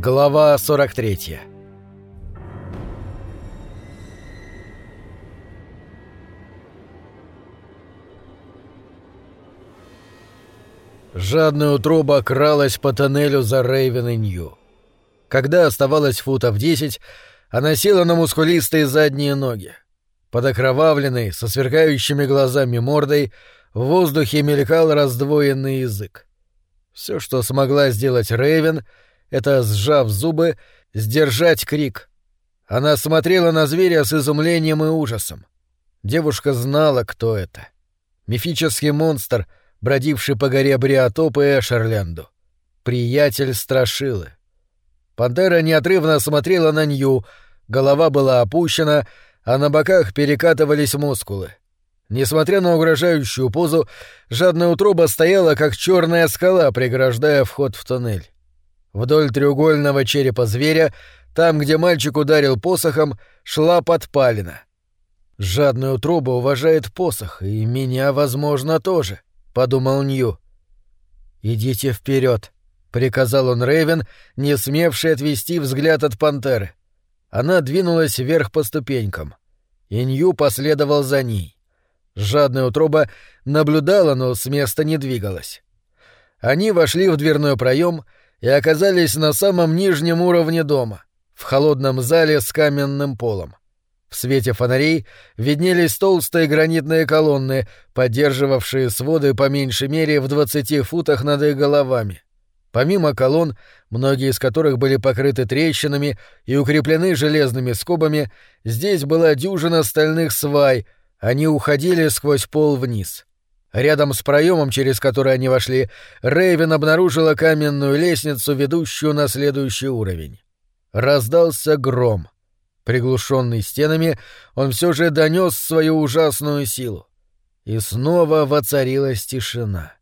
Глава 43 Жадная утроба кралась по тоннелю за Рейвен и Нью. Когда оставалось футов десять, она села на мускулистые задние ноги. Под окровавленной, со сверкающими глазами мордой, в воздухе мелькал раздвоенный язык. Все, что смогла сделать Рейвен, это, сжав зубы, сдержать крик. Она смотрела на зверя с изумлением и ужасом. Девушка знала, кто это. Мифический монстр, бродивший по горе Бриотоп и Эшерленду. Приятель Страшилы. Пантера неотрывно смотрела на Нью, голова была опущена, а на боках перекатывались мускулы. Несмотря на угрожающую позу, жадная утроба стояла, как черная скала, преграждая вход в туннель. Вдоль треугольного черепа зверя, там, где мальчик ударил посохом, шла подпалина. «Жадная утроба уважает посох, и меня, возможно, тоже», — подумал Нью. «Идите вперед, приказал он Рейвен, не смевший отвести взгляд от пантеры. Она двинулась вверх по ступенькам. И Нью последовал за ней. Жадная утроба наблюдала, но с места не двигалась. Они вошли в дверной проем и оказались на самом нижнем уровне дома, в холодном зале с каменным полом. В свете фонарей виднелись толстые гранитные колонны, поддерживавшие своды по меньшей мере в двадцати футах над их головами. Помимо колонн, многие из которых были покрыты трещинами и укреплены железными скобами, здесь была дюжина стальных свай — они уходили сквозь пол вниз. Рядом с проемом, через который они вошли, Рейвен обнаружила каменную лестницу, ведущую на следующий уровень. Раздался гром. Приглушенный стенами, он все же донес свою ужасную силу. И снова воцарилась тишина.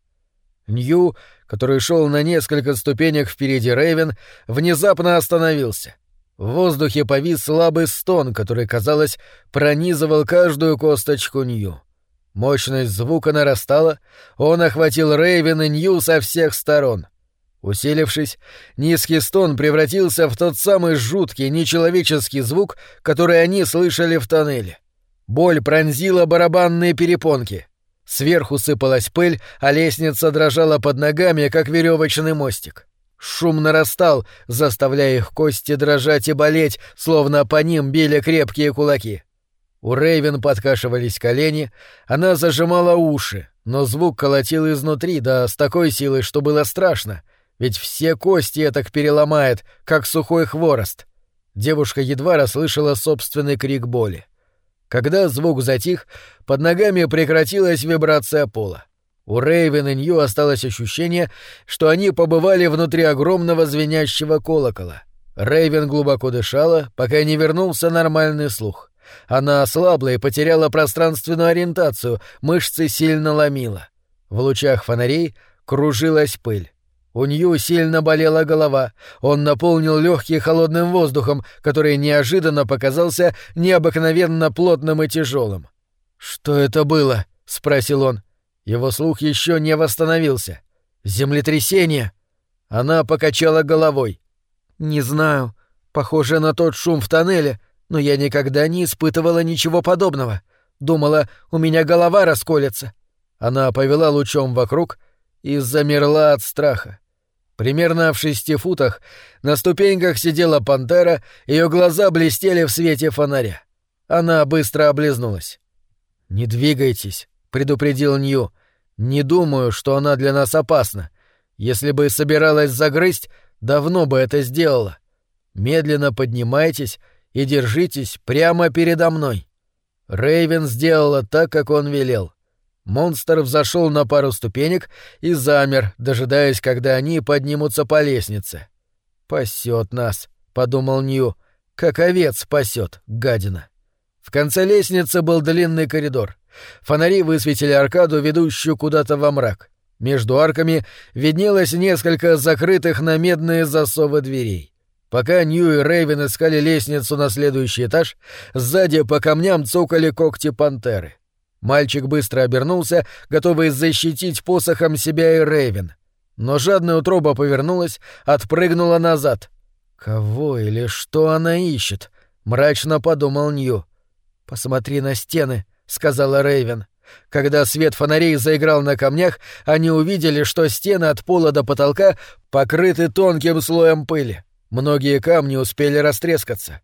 Нью, который шел на несколько ступенек впереди Рейвен, внезапно остановился — в воздухе повис слабый стон, который, казалось, пронизывал каждую косточку Нью. Мощность звука нарастала, он охватил Рейвен и Нью со всех сторон. Усилившись, низкий стон превратился в тот самый жуткий, нечеловеческий звук, который они слышали в тоннеле. Боль пронзила барабанные перепонки. Сверху сыпалась пыль, а лестница дрожала под ногами, как веревочный мостик. Шум нарастал, заставляя их кости дрожать и болеть, словно по ним били крепкие кулаки. У Рейвен подкашивались колени, она зажимала уши, но звук колотил изнутри, да с такой силой, что было страшно, ведь все кости этак переломает, как сухой хворост. Девушка едва расслышала собственный крик боли. Когда звук затих, под ногами прекратилась вибрация пола. У Рейвен и Нью осталось ощущение, что они побывали внутри огромного звенящего колокола. Рейвен глубоко дышала, пока не вернулся нормальный слух. Она ослабла и потеряла пространственную ориентацию, мышцы сильно ломила. В лучах фонарей кружилась пыль. У Нью сильно болела голова. Он наполнил легкие холодным воздухом, который неожиданно показался необыкновенно плотным и тяжелым. «Что это было?» — спросил он. Его слух еще не восстановился. Землетрясение. Она покачала головой. Не знаю. Похоже на тот шум в тоннеле, но я никогда не испытывала ничего подобного. Думала, у меня голова расколется. Она повела лучом вокруг и замерла от страха. Примерно в шести футах на ступеньках сидела пантера, ее глаза блестели в свете фонаря. Она быстро облизнулась. «Не двигайтесь», — предупредил Нью. «Не думаю, что она для нас опасна. Если бы собиралась загрызть, давно бы это сделала. Медленно поднимайтесь и держитесь прямо передо мной». Рейвен сделала так, как он велел. Монстр взошел на пару ступенек и замер, дожидаясь, когда они поднимутся по лестнице. «Пасет нас», — подумал Нью, — «как овец спасет, гадина». В конце лестницы был длинный коридор. Фонари высветили аркаду, ведущую куда-то во мрак. Между арками виднелось несколько закрытых на медные засовы дверей. Пока Нью и Рейвен искали лестницу на следующий этаж, сзади по камням цокали когти пантеры. Мальчик быстро обернулся, готовый защитить посохом себя и Рейвен. Но жадная утроба повернулась, отпрыгнула назад. Кого или что она ищет? мрачно подумал Нью. Посмотри на стены, сказала Рейвен. Когда свет фонарей заиграл на камнях, они увидели, что стены от пола до потолка покрыты тонким слоем пыли. Многие камни успели растрескаться.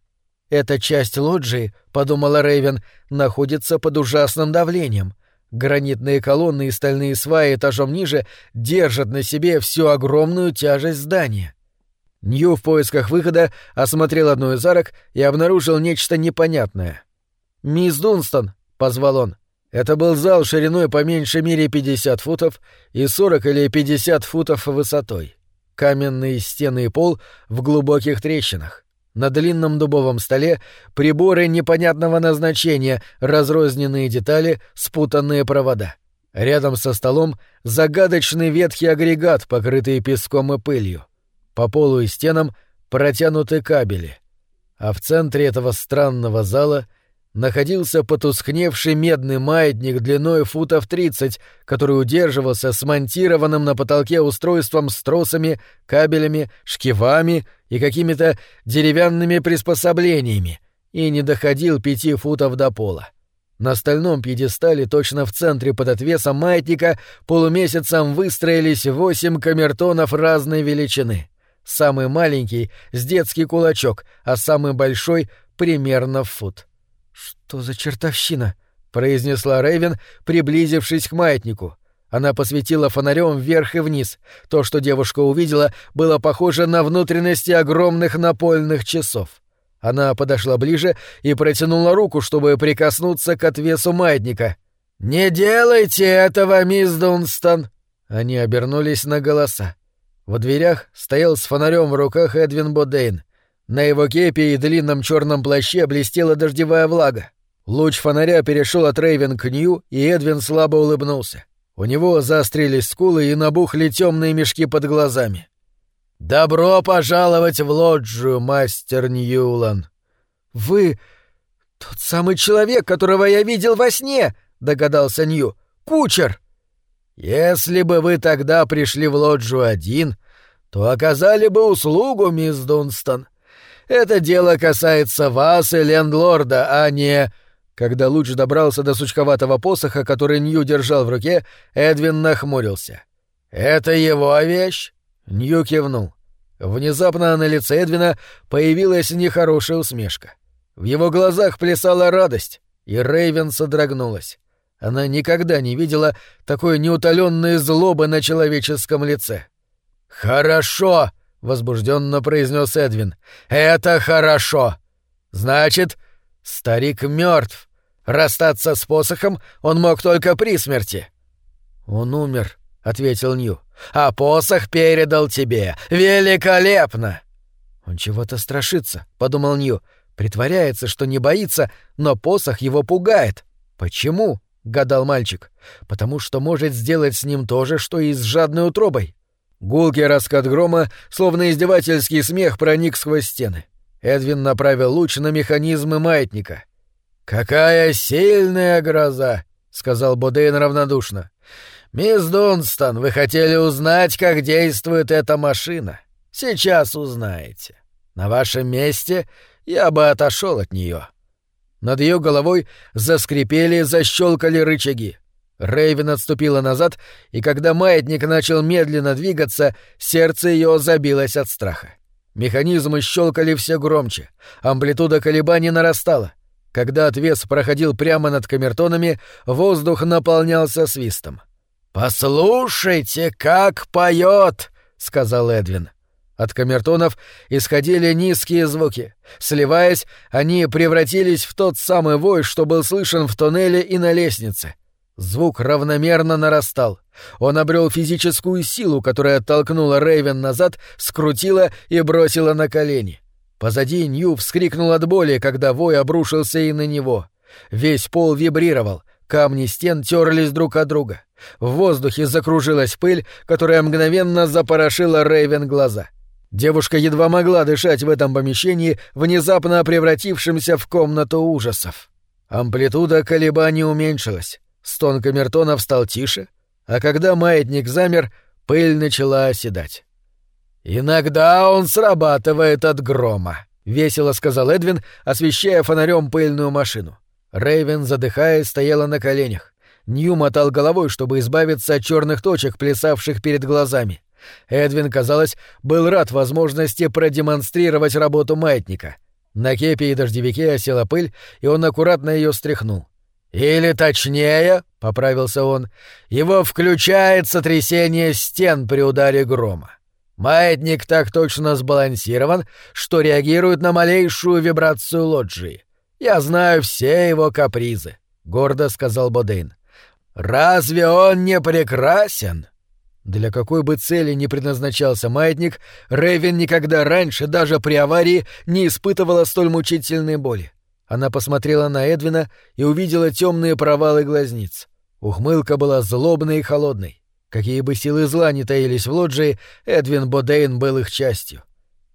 Эта часть лоджии, подумала Рейвен, находится под ужасным давлением. Гранитные колонны и стальные сваи этажом ниже держат на себе всю огромную тяжесть здания. Нью в поисках выхода осмотрел одну из арок и обнаружил нечто непонятное. «Мисс Дунстон», — позвал он. Это был зал шириной по меньшей мере 50 футов и 40 или 50 футов высотой. Каменные стены и пол в глубоких трещинах. На длинном дубовом столе приборы непонятного назначения, разрозненные детали, спутанные провода. Рядом со столом загадочный ветхий агрегат, покрытый песком и пылью. По полу и стенам протянуты кабели. А в центре этого странного зала находился потускневший медный маятник длиной футов 30, который удерживался смонтированным на потолке устройством с тросами, кабелями, шкивами и какими-то деревянными приспособлениями и не доходил пяти футов до пола. На стальном пьедестале точно в центре под отвесом маятника полумесяцем выстроились восемь камертонов разной величины. Самый маленький — с детский кулачок, а самый большой — примерно в фут. «Что за чертовщина?» — произнесла Рэйвен, приблизившись к маятнику. Она посветила фонарем вверх и вниз. То, что девушка увидела, было похоже на внутренности огромных напольных часов. Она подошла ближе и протянула руку, чтобы прикоснуться к отвесу маятника. «Не делайте этого, мисс Дунстон!» Они обернулись на голоса. В дверях стоял с фонарем в руках Эдвин Бодейн. На его кепе и длинном черном плаще блестела дождевая влага. Луч фонаря перешел от Рейвен к Нью, и Эдвин слабо улыбнулся. У него заострились скулы и набухли темные мешки под глазами. «Добро пожаловать в лоджию, мастер Ньюлан!» «Вы... тот самый человек, которого я видел во сне!» — догадался Нью. «Кучер!» «Если бы вы тогда пришли в лоджию один, то оказали бы услугу, мисс Дунстон. Это дело касается вас и лендлорда, а не...» Когда луч добрался до сучковатого посоха, который Нью держал в руке, Эдвин нахмурился. «Это его вещь?» Нью кивнул. Внезапно на лице Эдвина появилась нехорошая усмешка. В его глазах плясала радость, и Рейвен содрогнулась. Она никогда не видела такой неутоленной злобы на человеческом лице. «Хорошо!» — возбужденно произнес Эдвин. «Это хорошо! Значит, старик мертв. Расстаться с посохом он мог только при смерти». «Он умер», — ответил Нью. «А посох передал тебе. Великолепно!» «Он чего-то страшится», — подумал Нью. «Притворяется, что не боится, но посох его пугает. Почему?» — гадал мальчик. «Потому что может сделать с ним то же, что и с жадной утробой». Гулкий раскат грома, словно издевательский смех, проник сквозь стены. Эдвин направил луч на механизмы маятника. «Какая сильная гроза!» — сказал Бодейн равнодушно. «Мисс Дунстон, вы хотели узнать, как действует эта машина. Сейчас узнаете. На вашем месте я бы отошел от нее. Над ее головой заскрипели, защелкали рычаги. Рейвен отступила назад, и когда маятник начал медленно двигаться, сердце ее забилось от страха. Механизмы щелкали все громче, амплитуда колебаний нарастала. Когда отвес проходил прямо над камертонами, воздух наполнялся свистом. «Послушайте, как поет!» — сказал Эдвин. От камертонов исходили низкие звуки. Сливаясь, они превратились в тот самый вой, что был слышен в тоннеле и на лестнице. Звук равномерно нарастал. Он обрел физическую силу, которая оттолкнула Рейвен назад, скрутила и бросила на колени. Позади Нью вскрикнул от боли, когда вой обрушился и на него. Весь пол вибрировал, камни стен терлись друг от друга. В воздухе закружилась пыль, которая мгновенно запорошила Рейвен глаза — Девушка едва могла дышать в этом помещении, внезапно превратившемся в комнату ужасов. Амплитуда колебаний уменьшилась, стон камертонов стал тише, а когда маятник замер, пыль начала оседать. «Иногда он срабатывает от грома», — весело сказал Эдвин, освещая фонарем пыльную машину. Рейвен, задыхаясь, стояла на коленях. Нью мотал головой, чтобы избавиться от черных точек, плясавших перед глазами. Эдвин, казалось, был рад возможности продемонстрировать работу маятника. На кепе и дождевике осела пыль, и он аккуратно ее стряхнул. «Или точнее», — поправился он, — «его включает сотрясение стен при ударе грома. Маятник так точно сбалансирован, что реагирует на малейшую вибрацию лоджии. Я знаю все его капризы», — гордо сказал Бодейн. «Разве он не прекрасен?» Для какой бы цели ни предназначался маятник, Рэйвен никогда раньше, даже при аварии, не испытывала столь мучительной боли. Она посмотрела на Эдвина и увидела темные провалы глазниц. Ухмылка была злобной и холодной. Какие бы силы зла ни таились в лоджии, Эдвин Бодейн был их частью.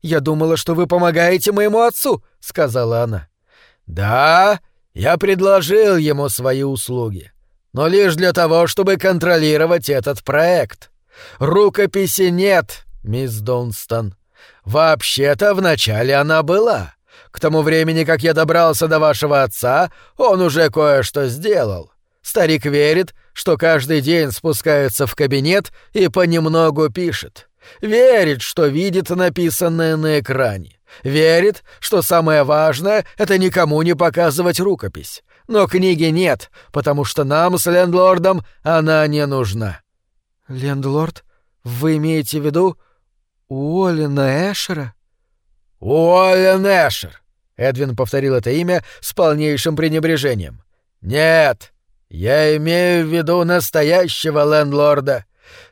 «Я думала, что вы помогаете моему отцу», — сказала она. «Да, я предложил ему свои услуги, но лишь для того, чтобы контролировать этот проект», Рукописи нет, мисс Донстон. Вообще-то вначале она была. К тому времени, как я добрался до вашего отца, он уже кое-что сделал. Старик верит, что каждый день спускается в кабинет и понемногу пишет. Верит, что видит написанное на экране. Верит, что самое важное — это никому не показывать рукопись. Но книги нет, потому что нам с лендлордом она не нужна. «Лендлорд? Вы имеете в виду Уоллена Эшера?» «Уоллен Эшер!» — Эдвин повторил это имя с полнейшим пренебрежением. «Нет, я имею в виду настоящего лендлорда,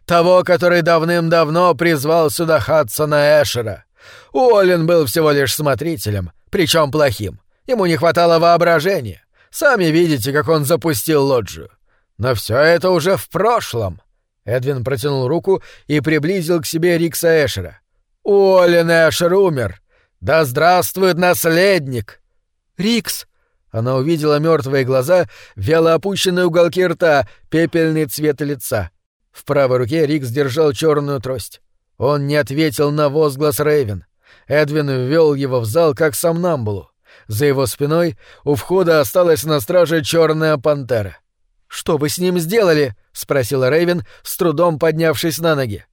того, который давным-давно призвал сюда Хадсона Эшера. Уоллен был всего лишь смотрителем, причем плохим. Ему не хватало воображения. Сами видите, как он запустил лоджию. Но все это уже в прошлом. Эдвин протянул руку и приблизил к себе Рикса Эшера. «Уоллен Эшер умер! Да здравствует наследник!» «Рикс!» Она увидела мертвые глаза, вяло опущенные уголки рта, пепельный цвет лица. В правой руке Рикс держал черную трость. Он не ответил на возглас Рейвен. Эдвин ввел его в зал как сомнамбулу. За его спиной у входа осталась на страже черная пантера. «Что вы с ним сделали?» — спросила Рэйвен, с трудом поднявшись на ноги.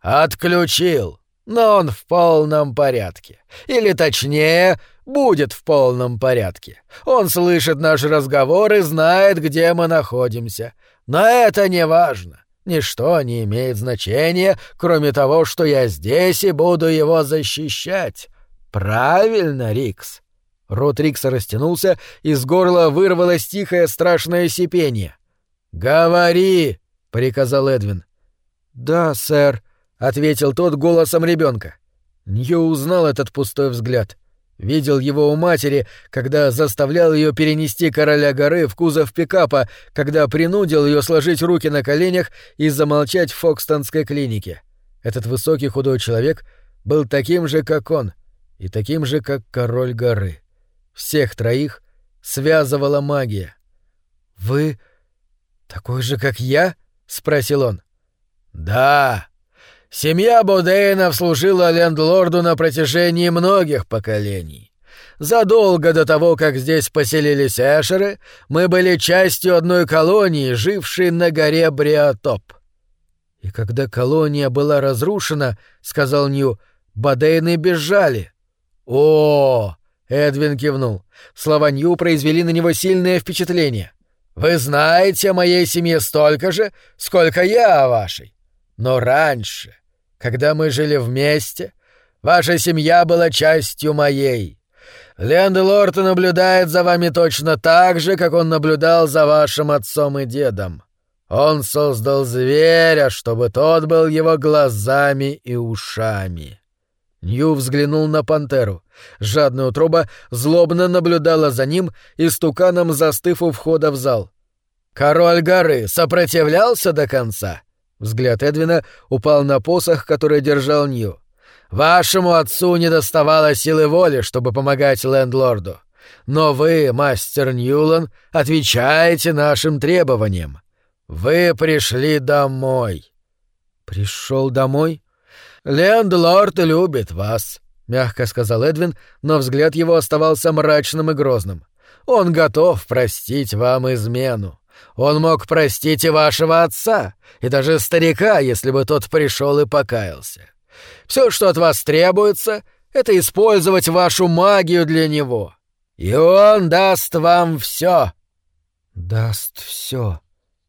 «Отключил. Но он в полном порядке. Или точнее, будет в полном порядке. Он слышит наш разговор и знает, где мы находимся. Но это не важно. Ничто не имеет значения, кроме того, что я здесь и буду его защищать. Правильно, Рикс?» Рот Рикса растянулся, из горла вырвалось тихое страшное сипение. «Говори!» — приказал Эдвин. «Да, сэр», — ответил тот голосом ребенка. Нью узнал этот пустой взгляд. Видел его у матери, когда заставлял ее перенести короля горы в кузов пикапа, когда принудил ее сложить руки на коленях и замолчать в Фокстонской клинике. Этот высокий худой человек был таким же, как он, и таким же, как король горы. Всех троих связывала магия. «Вы «Такой же, как я?» — спросил он. «Да. Семья Бодейнов служила лендлорду на протяжении многих поколений. Задолго до того, как здесь поселились Эшеры, мы были частью одной колонии, жившей на горе Бриотоп. «И когда колония была разрушена, — сказал Нью, — Бодейны бежали». «О!» — Эдвин кивнул. Слова Нью произвели на него сильное впечатление. Вы знаете о моей семье столько же, сколько я о вашей. Но раньше, когда мы жили вместе, ваша семья была частью моей. Лендлорд наблюдает за вами точно так же, как он наблюдал за вашим отцом и дедом. Он создал зверя, чтобы тот был его глазами и ушами. Нью взглянул на пантеру. Жадная утроба злобно наблюдала за ним, и стуканом застыв у входа в зал. «Король горы сопротивлялся до конца?» Взгляд Эдвина упал на посох, который держал Нью. «Вашему отцу не доставало силы воли, чтобы помогать лендлорду. Но вы, мастер Ньюлан, отвечаете нашим требованиям. Вы пришли домой». «Пришел домой?» «Лендлорд любит вас», — мягко сказал Эдвин, но взгляд его оставался мрачным и грозным. «Он готов простить вам измену. Он мог простить и вашего отца, и даже старика, если бы тот пришел и покаялся. Все, что от вас требуется, — это использовать вашу магию для него. И он даст вам все. Даст все.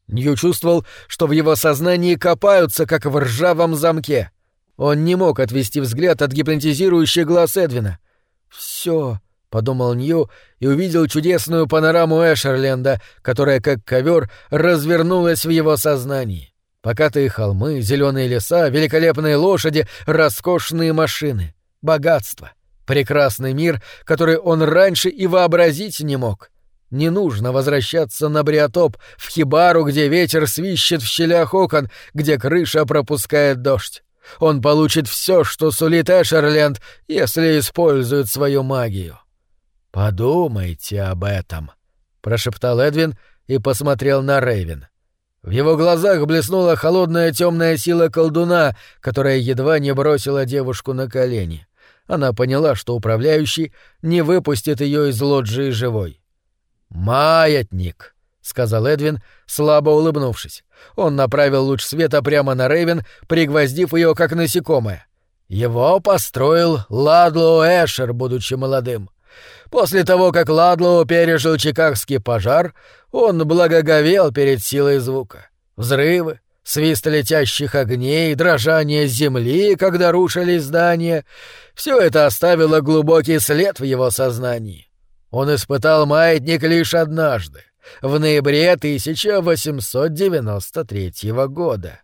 Нью чувствовал, что в его сознании копаются, как в ржавом замке. Он не мог отвести взгляд от гипнотизирующих глаз Эдвина. Все, подумал Нью и увидел чудесную панораму Эшерленда, которая, как ковер, развернулась в его сознании. Покатые холмы, зеленые леса, великолепные лошади, роскошные машины, богатство, прекрасный мир, который он раньше и вообразить не мог. Не нужно возвращаться на Бриотоп, в хибару, где ветер свищет в щелях окон, где крыша пропускает дождь. Он получит все, что сулит Эшерленд, если использует свою магию. «Подумайте об этом», — прошептал Эдвин и посмотрел на Рейвен. В его глазах блеснула холодная темная сила колдуна, которая едва не бросила девушку на колени. Она поняла, что управляющий не выпустит ее из лоджии живой. «Маятник», — сказал Эдвин, слабо улыбнувшись. Он направил луч света прямо на Рейвен, пригвоздив ее как насекомое. Его построил Ладлоу Эшер, будучи молодым. После того, как Ладлоу пережил Чикагский пожар, он благоговел перед силой звука. Взрывы, свист летящих огней, дрожание земли, когда рушились здания — все это оставило глубокий след в его сознании. Он испытал маятник лишь однажды, в ноябре 1893 года.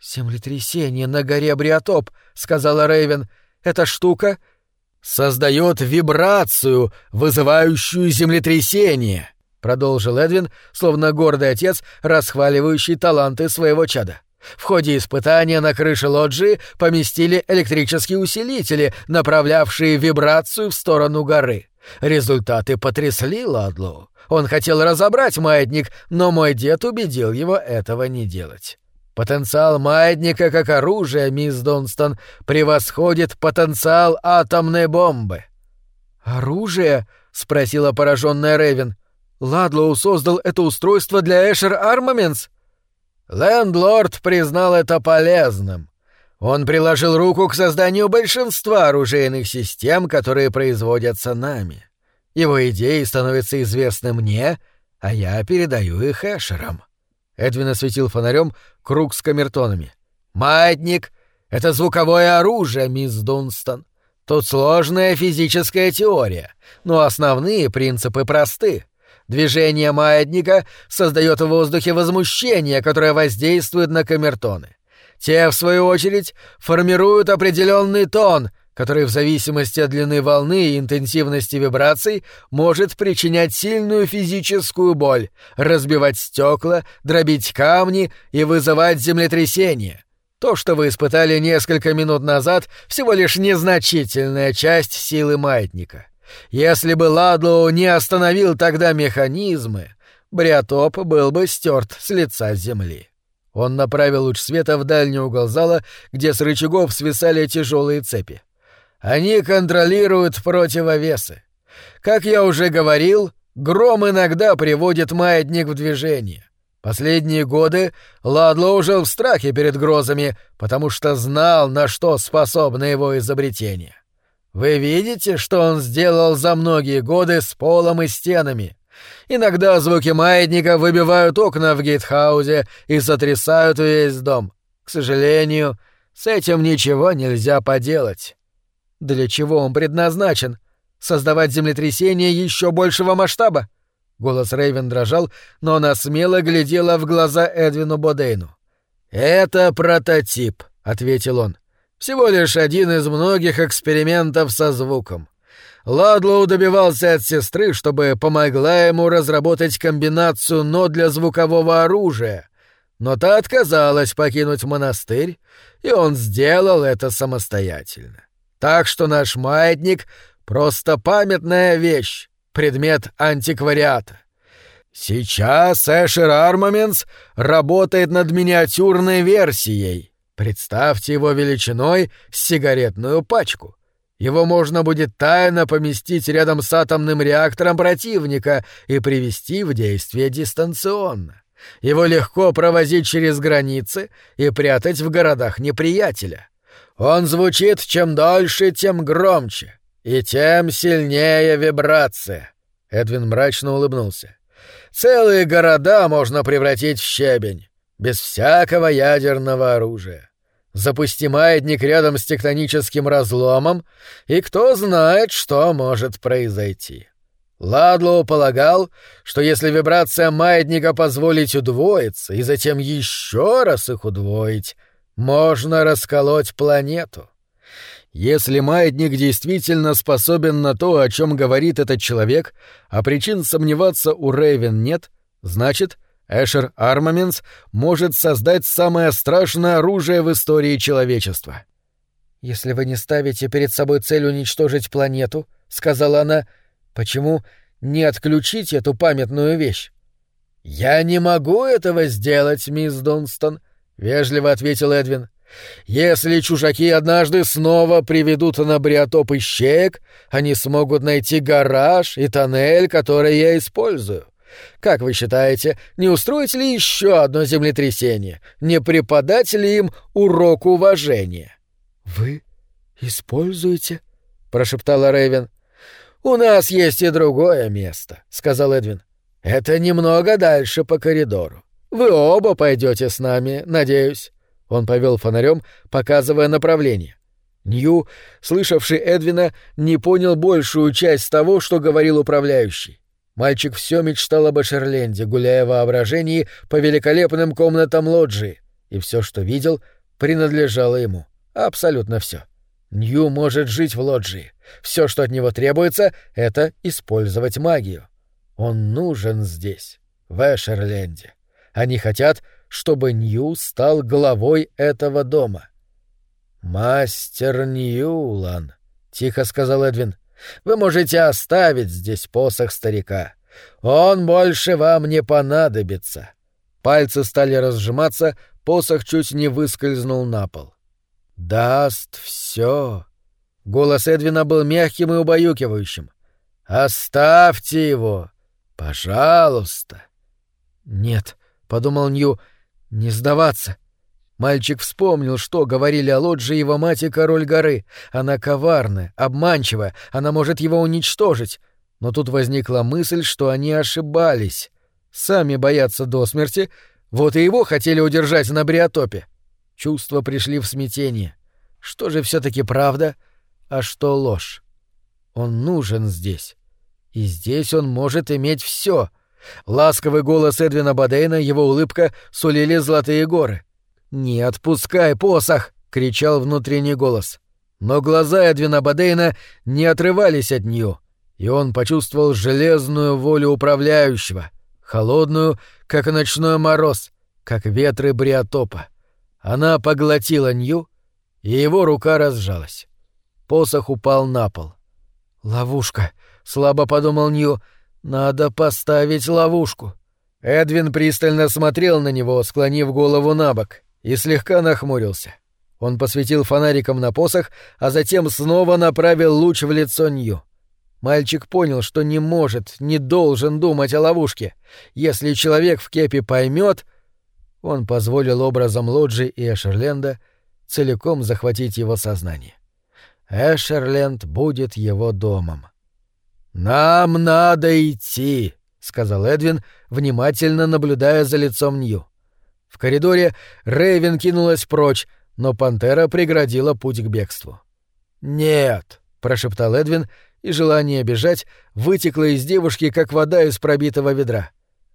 «Землетрясение на горе Бриотоп», — сказала Рейвен. «Эта штука создает вибрацию, вызывающую землетрясение», — продолжил Эдвин, словно гордый отец, расхваливающий таланты своего чада. В ходе испытания на крыше лоджии поместили электрические усилители, направлявшие вибрацию в сторону горы. Результаты потрясли Ладлоу. Он хотел разобрать маятник, но мой дед убедил его этого не делать. Потенциал маятника как оружие, мисс Донстон, превосходит потенциал атомной бомбы. «Оружие?» — спросила пораженная Ревен. «Ладлоу создал это устройство для Эшер Армаментс?» Лендлорд признал это полезным. Он приложил руку к созданию большинства оружейных систем, которые производятся нами. Его идеи становятся известны мне, а я передаю их Эшерам. Эдвин осветил фонарем круг с камертонами. «Маятник — это звуковое оружие, мисс Дунстон. Тут сложная физическая теория, но основные принципы просты. Движение маятника создает в воздухе возмущение, которое воздействует на камертоны. Те, в свою очередь, формируют определенный тон, который в зависимости от длины волны и интенсивности вибраций может причинять сильную физическую боль, разбивать стекла, дробить камни и вызывать землетрясения. То, что вы испытали несколько минут назад, всего лишь незначительная часть силы маятника. Если бы Ладлоу не остановил тогда механизмы, Бриотоп был бы стерт с лица земли. Он направил луч света в дальний угол зала, где с рычагов свисали тяжелые цепи. Они контролируют противовесы. Как я уже говорил, гром иногда приводит маятник в движение. Последние годы Ладло жил в страхе перед грозами, потому что знал, на что способно его изобретение. Вы видите, что он сделал за многие годы с полом и стенами? Иногда звуки маятника выбивают окна в гейтхаузе и сотрясают весь дом. К сожалению, с этим ничего нельзя поделать. Для чего он предназначен? Создавать землетрясение еще большего масштаба? Голос Рейвен дрожал, но она смело глядела в глаза Эдвину Бодейну. «Это прототип», — ответил он. «Всего лишь один из многих экспериментов со звуком. Ладлоу добивался от сестры, чтобы помогла ему разработать комбинацию «но» для звукового оружия. Но та отказалась покинуть монастырь, и он сделал это самостоятельно. Так что наш маятник — просто памятная вещь, предмет антиквариата. Сейчас Эшер Армаментс работает над миниатюрной версией. Представьте его величиной с сигаретную пачку. Его можно будет тайно поместить рядом с атомным реактором противника и привести в действие дистанционно. Его легко провозить через границы и прятать в городах неприятеля. Он звучит чем дольше, тем громче, и тем сильнее вибрация. Эдвин мрачно улыбнулся. Целые города можно превратить в щебень, без всякого ядерного оружия. Запусти маятник рядом с тектоническим разломом, и кто знает, что может произойти. Ладлоу полагал, что если вибрация маятника позволить удвоиться и затем еще раз их удвоить, можно расколоть планету. Если маятник действительно способен на то, о чем говорит этот человек, а причин сомневаться у Рейвен нет, значит, Эшер Армаментс может создать самое страшное оружие в истории человечества. «Если вы не ставите перед собой цель уничтожить планету», — сказала она, — «почему не отключить эту памятную вещь?» «Я не могу этого сделать, мисс Донстон», — вежливо ответил Эдвин. «Если чужаки однажды снова приведут на бриотоп ищеек, они смогут найти гараж и тоннель, который я использую. Как вы считаете, не устроить ли еще одно землетрясение? Не преподать ли им урок уважения? Вы используете? прошептала Рэйвен. У нас есть и другое место, сказал Эдвин. Это немного дальше по коридору. Вы оба пойдете с нами, надеюсь. Он повел фонарем, показывая направление. Нью, слышавший Эдвина, не понял большую часть того, что говорил управляющий. Мальчик все мечтал об Эшерленде, гуляя в воображении по великолепным комнатам лоджии, и все, что видел, принадлежало ему. Абсолютно все. Нью может жить в лоджии. Все, что от него требуется, это использовать магию. Он нужен здесь, в Эшерленде. Они хотят, чтобы Нью стал главой этого дома. «Мастер Ньюлан», — тихо сказал Эдвин, вы можете оставить здесь посох старика. Он больше вам не понадобится». Пальцы стали разжиматься, посох чуть не выскользнул на пол. «Даст все. Голос Эдвина был мягким и убаюкивающим. «Оставьте его! Пожалуйста!» «Нет», — подумал Нью, — «не сдаваться. Мальчик вспомнил, что говорили о Лодже его мать и король горы. Она коварная, обманчивая, она может его уничтожить. Но тут возникла мысль, что они ошибались. Сами боятся до смерти, вот и его хотели удержать на Бриотопе. Чувства пришли в смятение. Что же все таки правда, а что ложь? Он нужен здесь. И здесь он может иметь все. Ласковый голос Эдвина Бадейна, его улыбка сулили золотые горы. «Не отпускай посох!» — кричал внутренний голос. Но глаза Эдвина Бадейна не отрывались от нее, и он почувствовал железную волю управляющего, холодную, как ночной мороз, как ветры Бриотопа. Она поглотила Нью, и его рука разжалась. Посох упал на пол. «Ловушка», — слабо подумал Нью, — «надо поставить ловушку». Эдвин пристально смотрел на него, склонив голову на бок и слегка нахмурился. Он посветил фонариком на посох, а затем снова направил луч в лицо Нью. Мальчик понял, что не может, не должен думать о ловушке. Если человек в кепе поймет, он позволил образом Лоджи и Эшерленда целиком захватить его сознание. Эшерленд будет его домом. «Нам надо идти», — сказал Эдвин, внимательно наблюдая за лицом Нью. В коридоре Рейвен кинулась прочь, но пантера преградила путь к бегству. «Нет», — прошептал Эдвин, и желание бежать вытекло из девушки, как вода из пробитого ведра.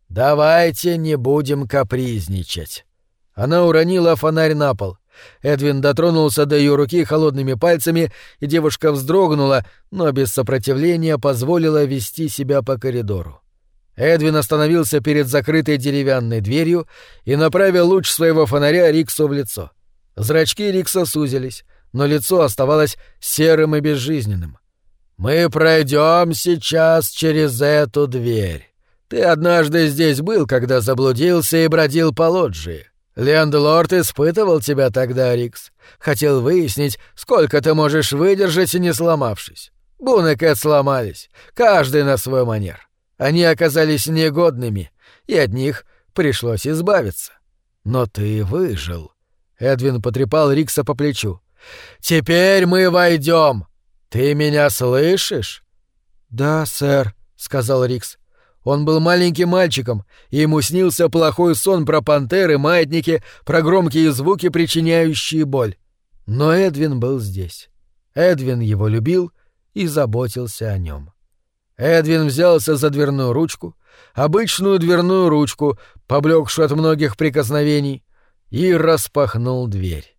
«Давайте не будем капризничать». Она уронила фонарь на пол. Эдвин дотронулся до ее руки холодными пальцами, и девушка вздрогнула, но без сопротивления позволила вести себя по коридору. Эдвин остановился перед закрытой деревянной дверью и направил луч своего фонаря Риксу в лицо. Зрачки Рикса сузились, но лицо оставалось серым и безжизненным. «Мы пройдем сейчас через эту дверь. Ты однажды здесь был, когда заблудился и бродил по лоджии. Лендлорд испытывал тебя тогда, Рикс. Хотел выяснить, сколько ты можешь выдержать, не сломавшись. Бун и Кэт сломались, каждый на свой манер. Они оказались негодными, и от них пришлось избавиться. Но ты выжил. Эдвин потрепал Рикса по плечу. «Теперь мы войдем. Ты меня слышишь?» «Да, сэр», — сказал Рикс. Он был маленьким мальчиком, и ему снился плохой сон про пантеры, маятники, про громкие звуки, причиняющие боль. Но Эдвин был здесь. Эдвин его любил и заботился о нем. Эдвин взялся за дверную ручку, обычную дверную ручку, поблекшую от многих прикосновений, и распахнул дверь.